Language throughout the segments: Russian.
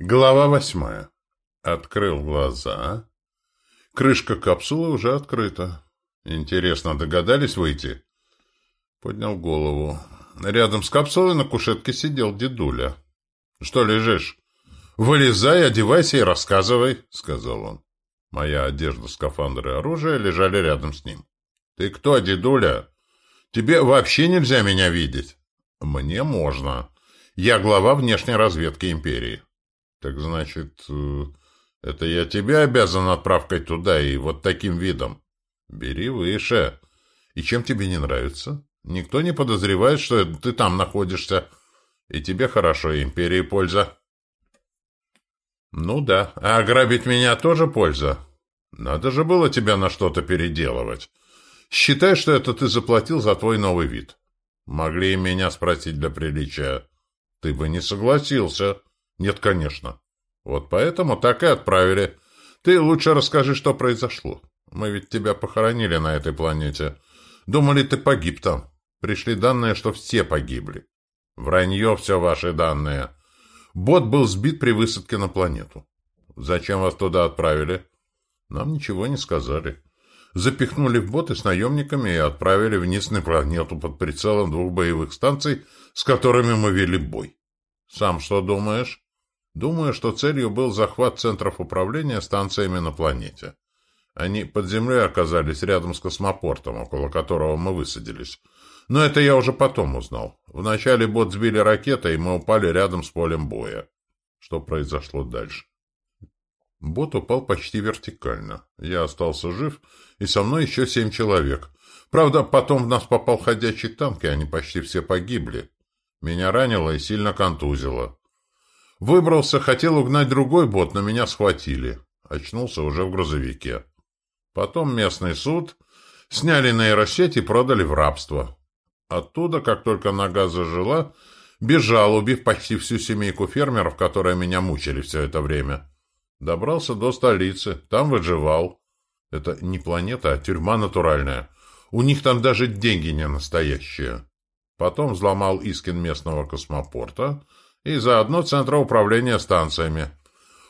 Глава восьмая. Открыл глаза. Крышка капсулы уже открыта. Интересно, догадались выйти? Поднял голову. Рядом с капсулой на кушетке сидел дедуля. «Что лежишь?» «Вылезай, одевайся и рассказывай», — сказал он. Моя одежда, скафандр и оружие лежали рядом с ним. «Ты кто, дедуля? Тебе вообще нельзя меня видеть». «Мне можно. Я глава внешней разведки империи». Так значит, э, это я тебя обязан отправкой туда и вот таким видом? Бери выше. И чем тебе не нравится? Никто не подозревает, что ты там находишься. И тебе хорошо, империи польза. Ну да, а ограбить меня тоже польза. Надо же было тебя на что-то переделывать. Считай, что это ты заплатил за твой новый вид. Могли и меня спросить для приличия. Ты бы не согласился. Нет, конечно. Вот поэтому так и отправили. Ты лучше расскажи, что произошло. Мы ведь тебя похоронили на этой планете. Думали, ты погиб там. Пришли данные, что все погибли. Вранье все ваши данные. Бот был сбит при высадке на планету. Зачем вас туда отправили? Нам ничего не сказали. Запихнули в боты с наемниками и отправили вниз на планету под прицелом двух боевых станций, с которыми мы вели бой. Сам что думаешь? Думаю, что целью был захват центров управления станциями на планете. Они под землей оказались рядом с космопортом, около которого мы высадились. Но это я уже потом узнал. Вначале бот сбили ракетой, и мы упали рядом с полем боя. Что произошло дальше? Бот упал почти вертикально. Я остался жив, и со мной еще семь человек. Правда, потом в нас попал ходячий танк, и они почти все погибли. Меня ранило и сильно контузило. Выбрался, хотел угнать другой бот, но меня схватили. Очнулся уже в грузовике. Потом местный суд сняли нейросеть и продали в рабство. Оттуда, как только нога зажила, бежал, убив почти всю семейку фермеров, которые меня мучили все это время. Добрался до столицы, там выживал. Это не планета, а тюрьма натуральная. У них там даже деньги не настоящие. Потом взломал Искин местного космопорта — и заодно Центра управления станциями,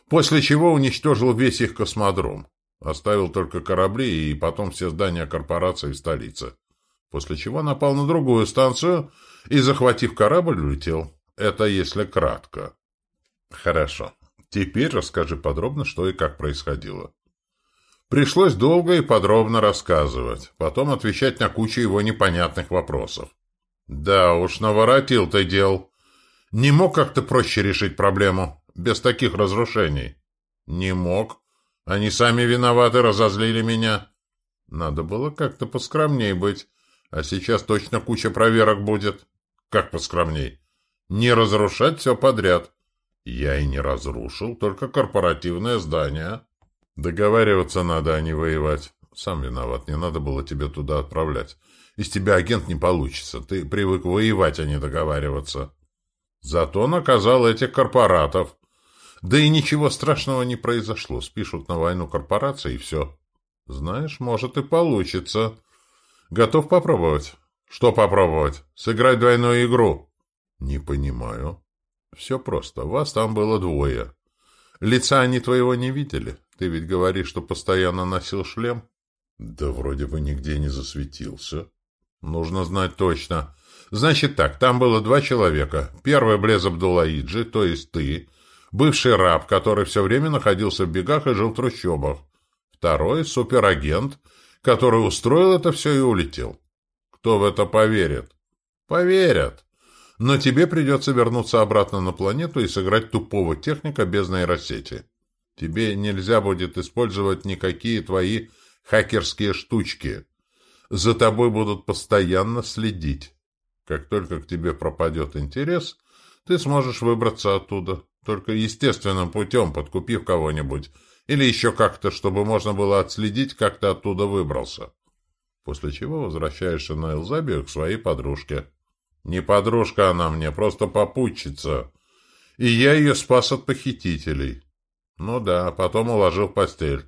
после чего уничтожил весь их космодром. Оставил только корабли и потом все здания корпорации в столице. После чего напал на другую станцию и, захватив корабль, улетел. Это если кратко. Хорошо. Теперь расскажи подробно, что и как происходило. Пришлось долго и подробно рассказывать, потом отвечать на кучу его непонятных вопросов. Да уж, наворотил ты дел. Не мог как-то проще решить проблему, без таких разрушений? Не мог. Они сами виноваты, разозлили меня. Надо было как-то поскромней быть. А сейчас точно куча проверок будет. Как поскромней? Не разрушать все подряд. Я и не разрушил, только корпоративное здание. Договариваться надо, а не воевать. Сам виноват, не надо было тебе туда отправлять. Из тебя агент не получится. Ты привык воевать, а не договариваться. Зато наказал этих корпоратов. Да и ничего страшного не произошло. Спишут на войну корпорации и все. Знаешь, может и получится. Готов попробовать? Что попробовать? Сыграть двойную игру? Не понимаю. Все просто. Вас там было двое. Лица они твоего не видели. Ты ведь говоришь, что постоянно носил шлем? Да вроде бы нигде не засветился. Нужно знать точно. Значит так, там было два человека. Первый Блез Абдулаиджи, то есть ты, бывший раб, который все время находился в бегах и жил в трущобах. Второй — суперагент, который устроил это все и улетел. Кто в это поверит? Поверят. Но тебе придется вернуться обратно на планету и сыграть тупого техника без нейросети. Тебе нельзя будет использовать никакие твои хакерские штучки. За тобой будут постоянно следить. Как только к тебе пропадет интерес, ты сможешь выбраться оттуда, только естественным путем, подкупив кого-нибудь, или еще как-то, чтобы можно было отследить, как ты оттуда выбрался. После чего возвращаешься на Элзабию к своей подружке. Не подружка она мне, просто попутчица. И я ее спас от похитителей. Ну да, потом уложил в постель.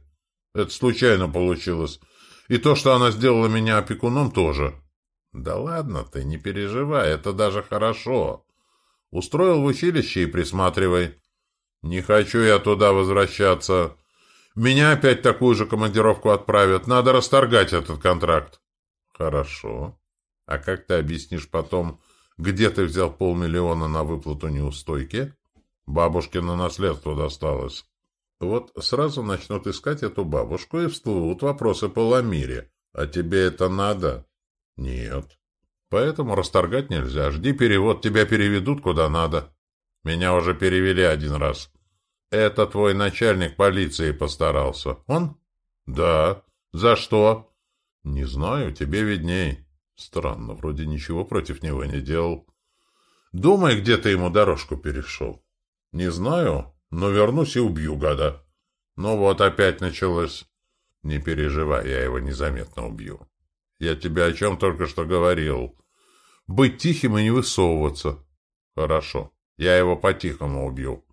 Это случайно получилось. И то, что она сделала меня опекуном, тоже. Да ладно ты, не переживай, это даже хорошо. Устроил в училище и присматривай. Не хочу я туда возвращаться. Меня опять такую же командировку отправят. Надо расторгать этот контракт. Хорошо. А как ты объяснишь потом, где ты взял полмиллиона на выплату неустойки? Бабушкино наследство досталось. Вот сразу начнут искать эту бабушку и всплывут вопросы по Ламире. А тебе это надо? Нет. Поэтому расторгать нельзя. Жди перевод, тебя переведут куда надо. Меня уже перевели один раз. Это твой начальник полиции постарался. Он? Да. За что? Не знаю, тебе видней. Странно, вроде ничего против него не делал. Думай, где ты ему дорожку перешел. Не знаю, но вернусь и убью гада. Ну вот опять началось. Не переживай, я его незаметно убью. Я тебе о чем только что говорил. Быть тихим и не высовываться. Хорошо, я его по-тихому убью.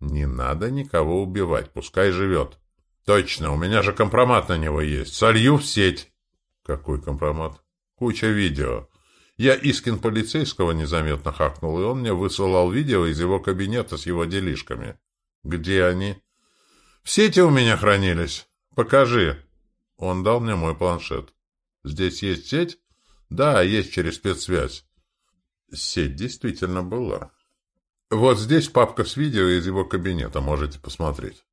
Не надо никого убивать, пускай живет. Точно, у меня же компромат на него есть. Солью в сеть. Какой компромат? Куча видео. Я Искин полицейского незаметно хакнул, и он мне высылал видео из его кабинета с его делишками. Где они? В сети у меня хранились. Покажи. Он дал мне мой планшет. Здесь есть сеть? Да, есть через спецсвязь. Сеть действительно была. Вот здесь папка с видео из его кабинета, можете посмотреть.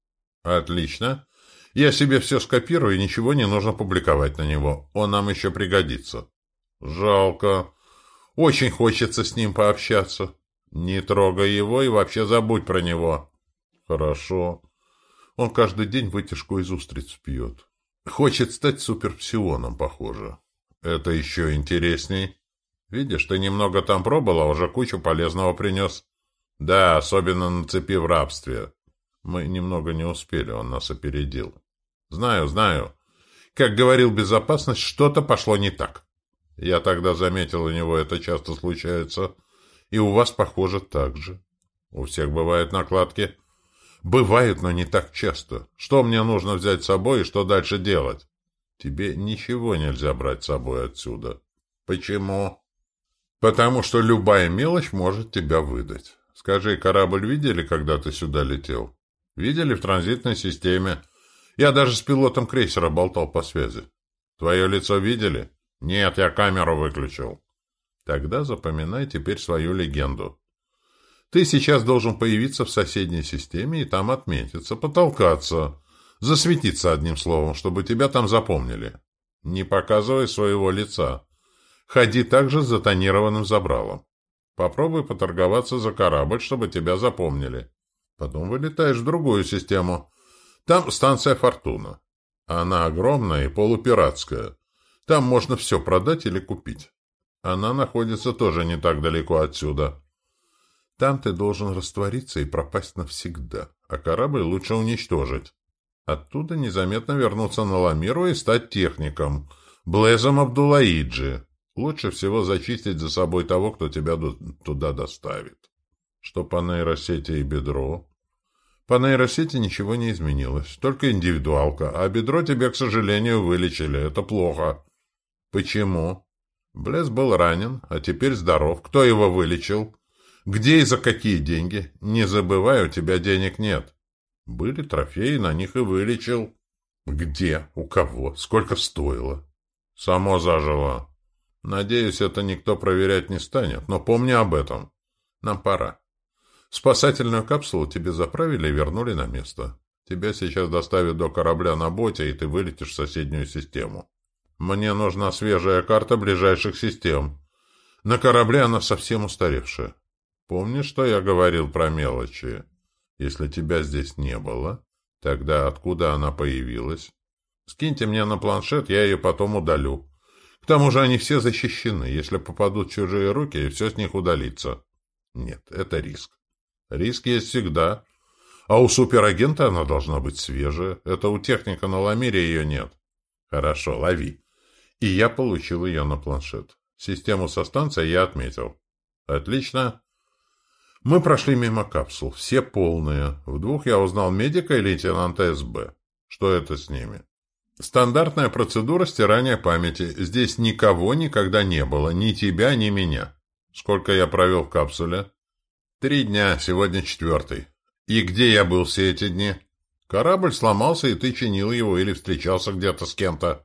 Отлично. Я себе все скопирую, и ничего не нужно публиковать на него. Он нам еще пригодится. Жалко. Очень хочется с ним пообщаться. Не трогай его и вообще забудь про него. Хорошо. Он каждый день вытяжку из устриц пьет. Хочет стать суперпсионом, похоже. Это еще интересней. Видишь, ты немного там пробыл, а уже кучу полезного принес. Да, особенно на цепи в рабстве. Мы немного не успели, он нас опередил. Знаю, знаю. Как говорил безопасность, что-то пошло не так. Я тогда заметил, у него это часто случается. И у вас, похоже, так же. У всех бывают накладки. Бывают, но не так часто. Что мне нужно взять с собой и что дальше делать? Тебе ничего нельзя брать с собой отсюда. Почему? Потому что любая мелочь может тебя выдать. Скажи, корабль видели, когда ты сюда летел? Видели в транзитной системе. Я даже с пилотом крейсера болтал по связи. Твое лицо видели? Нет, я камеру выключил. Тогда запоминай теперь свою легенду. Ты сейчас должен появиться в соседней системе и там отметиться, потолкаться, засветиться одним словом, чтобы тебя там запомнили. Не показывай своего лица. Ходи также с затонированным забралом. Попробуй поторговаться за корабль, чтобы тебя запомнили. Потом вылетаешь в другую систему. Там станция «Фортуна». Она огромная и полупиратская. Там можно все продать или купить. Она находится тоже не так далеко отсюда. Там ты должен раствориться и пропасть навсегда, а корабль лучше уничтожить. Оттуда незаметно вернуться на Ламиру и стать техником, Блезом Абдулаиджи. Лучше всего зачистить за собой того, кто тебя туда доставит. Что по нейросети и бедро? По нейросети ничего не изменилось, только индивидуалка, а бедро тебе, к сожалению, вылечили. Это плохо. Почему? Блес был ранен, а теперь здоров. Кто его вылечил? Где и за какие деньги? Не забывай, у тебя денег нет. Были трофеи, на них и вылечил. Где? У кого? Сколько стоило? Само зажило. Надеюсь, это никто проверять не станет, но помни об этом. Нам пора. Спасательную капсулу тебе заправили и вернули на место. Тебя сейчас доставят до корабля на боте, и ты вылетишь в соседнюю систему. Мне нужна свежая карта ближайших систем. На корабле она совсем устаревшая. Помнишь, что я говорил про мелочи? Если тебя здесь не было, тогда откуда она появилась? Скиньте мне на планшет, я ее потом удалю. К тому же они все защищены. Если попадут чужие руки, все с них удалится. Нет, это риск. Риск есть всегда. А у суперагента она должна быть свежая. Это у техника на ламире ее нет. Хорошо, лови. И я получил ее на планшет. Систему со станцией я отметил. Отлично. Мы прошли мимо капсул. Все полные. В двух я узнал медика и лейтенанта СБ. Что это с ними? Стандартная процедура стирания памяти. Здесь никого никогда не было. Ни тебя, ни меня. Сколько я провел в капсуле? Три дня. Сегодня четвертый. И где я был все эти дни? Корабль сломался, и ты чинил его или встречался где-то с кем-то.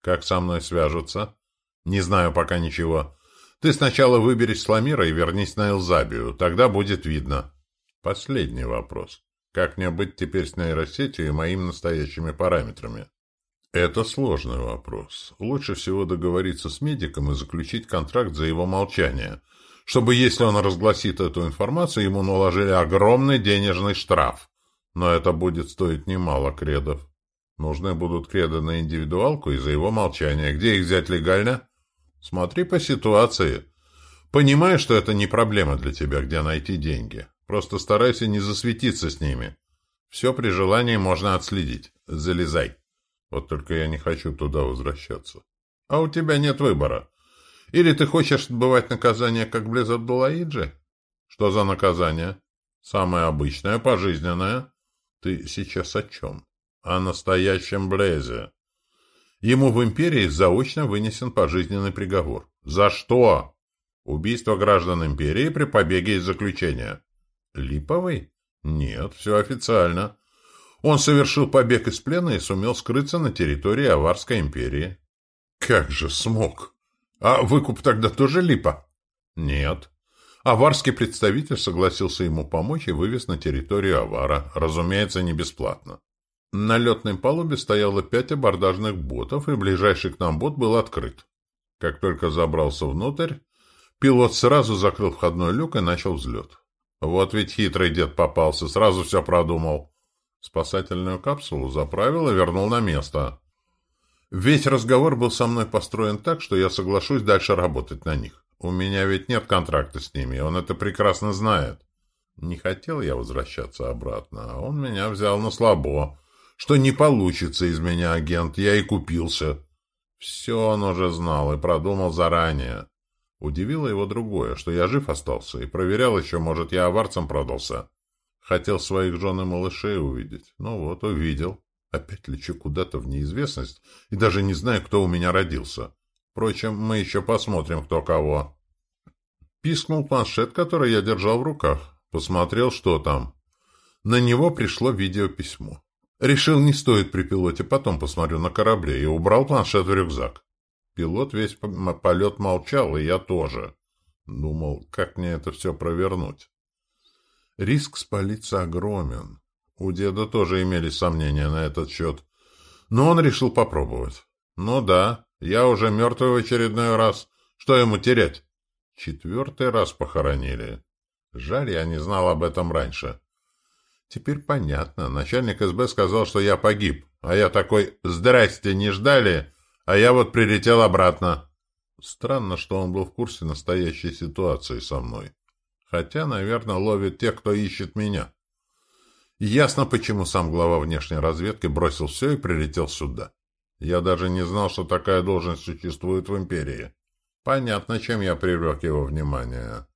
Как со мной свяжутся? Не знаю пока ничего. Ты сначала выберись Сламира и вернись на Элзабию. Тогда будет видно. Последний вопрос. Как мне быть теперь с нейросетью и моими настоящими параметрами? Это сложный вопрос. Лучше всего договориться с медиком и заключить контракт за его молчание, чтобы, если он разгласит эту информацию, ему наложили огромный денежный штраф. Но это будет стоить немало кредов. Нужны будут креды на индивидуалку из-за его молчания. Где их взять легально? Смотри по ситуации. Понимай, что это не проблема для тебя, где найти деньги. Просто старайся не засветиться с ними. Все при желании можно отследить. Залезай. Вот только я не хочу туда возвращаться. А у тебя нет выбора. Или ты хочешь отбывать наказание, как Близ Абдулаиджи? Что за наказание? Самое обычное, пожизненное. Ты сейчас о чем? О настоящем Блезе. Ему в империи заочно вынесен пожизненный приговор. За что? Убийство граждан империи при побеге из заключения. Липовый? Нет, все официально. Он совершил побег из плена и сумел скрыться на территории Аварской империи. Как же смог? А выкуп тогда тоже липа? Нет. Аварский представитель согласился ему помочь и вывез на территорию Авара, разумеется, не бесплатно. На летной палубе стояло пять абордажных ботов, и ближайший к нам бот был открыт. Как только забрался внутрь, пилот сразу закрыл входной люк и начал взлет. Вот ведь хитрый дед попался, сразу все продумал. Спасательную капсулу заправил и вернул на место. Весь разговор был со мной построен так, что я соглашусь дальше работать на них. У меня ведь нет контракта с ними, он это прекрасно знает. Не хотел я возвращаться обратно, а он меня взял на слабо. Что не получится из меня агент, я и купился. Все он уже знал и продумал заранее. Удивило его другое, что я жив остался и проверял еще, может, я аварцем продался. Хотел своих жен и малышей увидеть. Ну вот, увидел. Опять лечу куда-то в неизвестность и даже не знаю, кто у меня родился. Впрочем, мы еще посмотрим, кто кого. Пискнул планшет, который я держал в руках. Посмотрел, что там. На него пришло видеописьмо. Решил, не стоит при пилоте, потом посмотрю на корабле, и убрал планшет в рюкзак. Пилот весь полет молчал, и я тоже. Думал, как мне это все провернуть. Риск спалиться огромен. У деда тоже имелись сомнения на этот счет. Но он решил попробовать. Ну да, я уже мертвый в очередной раз. Что ему терять? Четвертый раз похоронили. Жаль, я не знал об этом раньше. Теперь понятно. Начальник СБ сказал, что я погиб. А я такой «Здрасте, не ждали?» А я вот прилетел обратно. Странно, что он был в курсе настоящей ситуации со мной. Хотя, наверное, ловит тех, кто ищет меня. Ясно, почему сам глава внешней разведки бросил все и прилетел сюда. Я даже не знал, что такая должность существует в империи. Понятно, чем я привлек его внимание.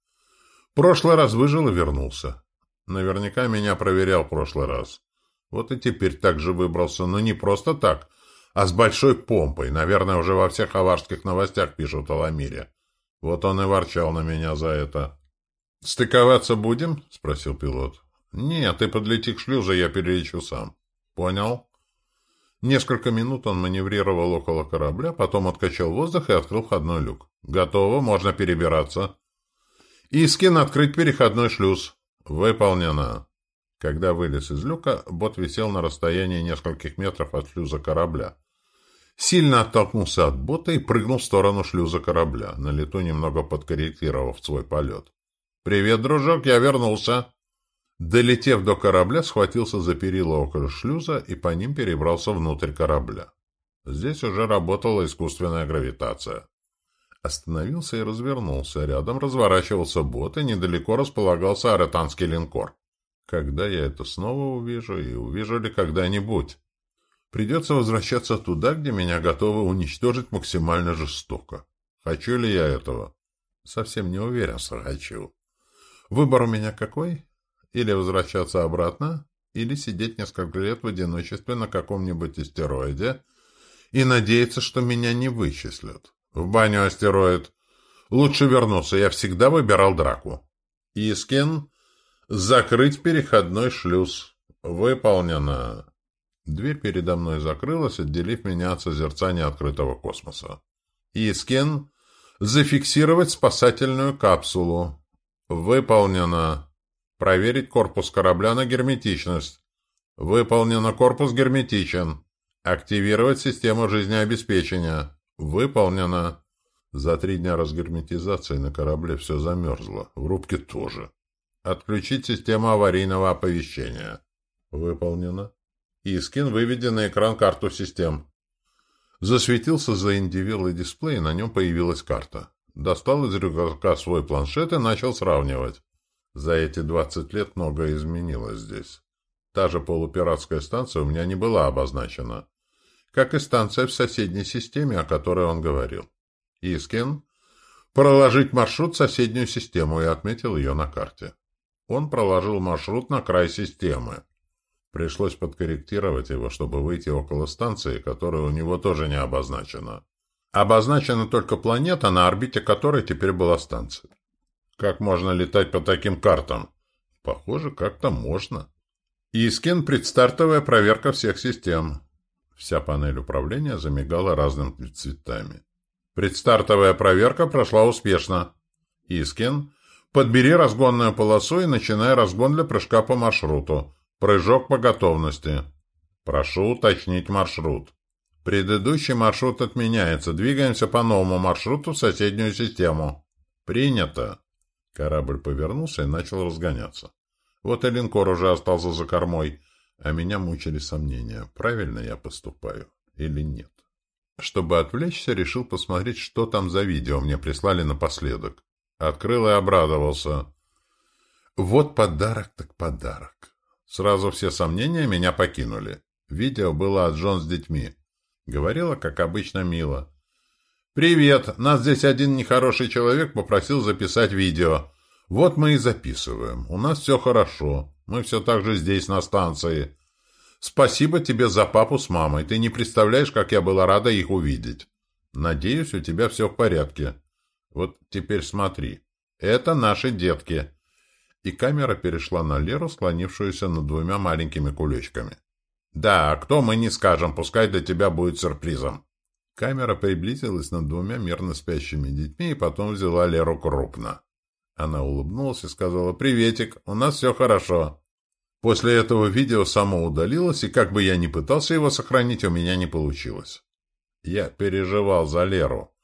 Прошлый раз выжил и вернулся. Наверняка меня проверял в прошлый раз. Вот и теперь так же выбрался, но не просто так, а с большой помпой. Наверное, уже во всех аварских новостях пишут о Ламире. Вот он и ворчал на меня за это. «Стыковаться будем?» — спросил пилот. «Нет, ты подлети к шлюзу, я перелечу сам». «Понял». Несколько минут он маневрировал около корабля, потом откачал воздух и открыл входной люк. «Готово, можно перебираться». «Искин, открыть переходной шлюз». «Выполнено». Когда вылез из люка, бот висел на расстоянии нескольких метров от шлюза корабля. Сильно оттолкнулся от бота и прыгнул в сторону шлюза корабля, на лету немного подкорректировав свой полет. «Привет, дружок, я вернулся!» Долетев до корабля, схватился за перила около шлюза и по ним перебрался внутрь корабля. Здесь уже работала искусственная гравитация. Остановился и развернулся. Рядом разворачивался бот, и недалеко располагался аретанский линкор. Когда я это снова увижу, и увижу ли когда-нибудь? Придется возвращаться туда, где меня готовы уничтожить максимально жестоко. Хочу ли я этого? Совсем не уверен, что хочу. Выбор у меня какой? Или возвращаться обратно, или сидеть несколько лет в одиночестве на каком-нибудь астероиде и надеяться, что меня не вычислят. В баню астероид. Лучше вернуться, я всегда выбирал драку. Искин, Закрыть переходной шлюз. Выполнено. Дверь передо мной закрылась, отделив меня от созерцания открытого космоса. Искин. Зафиксировать спасательную капсулу. Выполнено. Проверить корпус корабля на герметичность. Выполнено. Корпус герметичен. Активировать систему жизнеобеспечения. Выполнено. За три дня разгерметизации на корабле все замерзло. В рубке тоже. Отключить систему аварийного оповещения. Выполнено. Искин выведен на экран карту систем. Засветился заиндивилый дисплей, на нем появилась карта. Достал из рюкзака свой планшет и начал сравнивать. За эти двадцать лет многое изменилось здесь. Та же полупиратская станция у меня не была обозначена. Как и станция в соседней системе, о которой он говорил. Искин. Проложить маршрут в соседнюю систему и отметил ее на карте. Он проложил маршрут на край системы. Пришлось подкорректировать его, чтобы выйти около станции, которая у него тоже не обозначена. Обозначена только планета, на орбите которой теперь была станция. Как можно летать по таким картам? Похоже, как-то можно. Искин – предстартовая проверка всех систем. Вся панель управления замигала разными цветами. Предстартовая проверка прошла успешно. Искин – подбери разгонную полосу и начинай разгон для прыжка по маршруту. Прыжок по готовности. Прошу уточнить маршрут. Предыдущий маршрут отменяется. Двигаемся по новому маршруту в соседнюю систему. Принято. Корабль повернулся и начал разгоняться. Вот и линкор уже остался за кормой, а меня мучили сомнения, правильно я поступаю или нет. Чтобы отвлечься, решил посмотреть, что там за видео мне прислали напоследок. Открыл и обрадовался. Вот подарок так подарок. Сразу все сомнения меня покинули. Видео было от Джон с детьми. Говорила, как обычно, мило. «Привет! Нас здесь один нехороший человек попросил записать видео. Вот мы и записываем. У нас все хорошо. Мы все так же здесь, на станции. Спасибо тебе за папу с мамой. Ты не представляешь, как я была рада их увидеть. Надеюсь, у тебя все в порядке. Вот теперь смотри. Это наши детки и камера перешла на Леру, склонившуюся над двумя маленькими кулечками. «Да, а кто мы не скажем, пускай для тебя будет сюрпризом». Камера приблизилась над двумя мирно спящими детьми и потом взяла Леру крупно. Она улыбнулась и сказала «Приветик, у нас все хорошо». После этого видео само удалилось, и как бы я ни пытался его сохранить, у меня не получилось. Я переживал за Леру,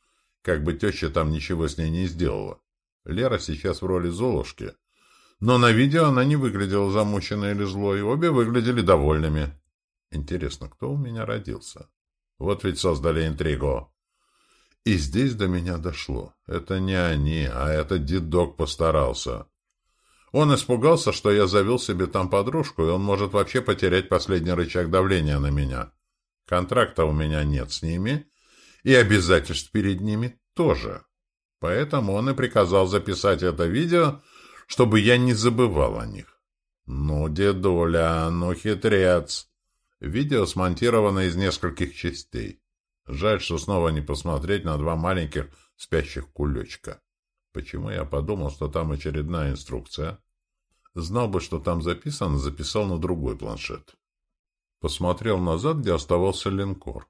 как бы теща там ничего с ней не сделала. Лера сейчас в роли Золушки, но на видео она не выглядела замученной или злой, обе выглядели довольными. Интересно, кто у меня родился? Вот ведь создали интригу. И здесь до меня дошло. Это не они, а этот дедок постарался. Он испугался, что я завел себе там подружку, и он может вообще потерять последний рычаг давления на меня. Контракта у меня нет с ними, и обязательств перед ними тоже. Поэтому он и приказал записать это видео, чтобы я не забывал о них. Ну, дедуля, ну, хитрец. Видео смонтировано из нескольких частей. Жаль, что снова не посмотреть на два маленьких спящих кулечка. Почему я подумал, что там очередная инструкция? Знал бы, что там записано, записал на другой планшет. Посмотрел назад, где оставался линкор.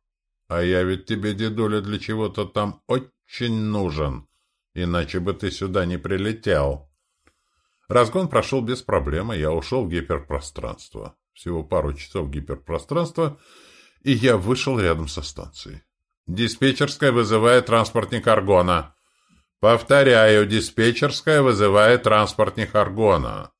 А я ведь тебе, дедуля, для чего-то там очень нужен, иначе бы ты сюда не прилетел. Разгон прошел без проблем, и я ушел в гиперпространство. Всего пару часов гиперпространства, и я вышел рядом со станцией. Диспетчерская вызывает транспортник Аргона. Повторяю, диспетчерская вызывает транспортник Аргона.